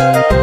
Música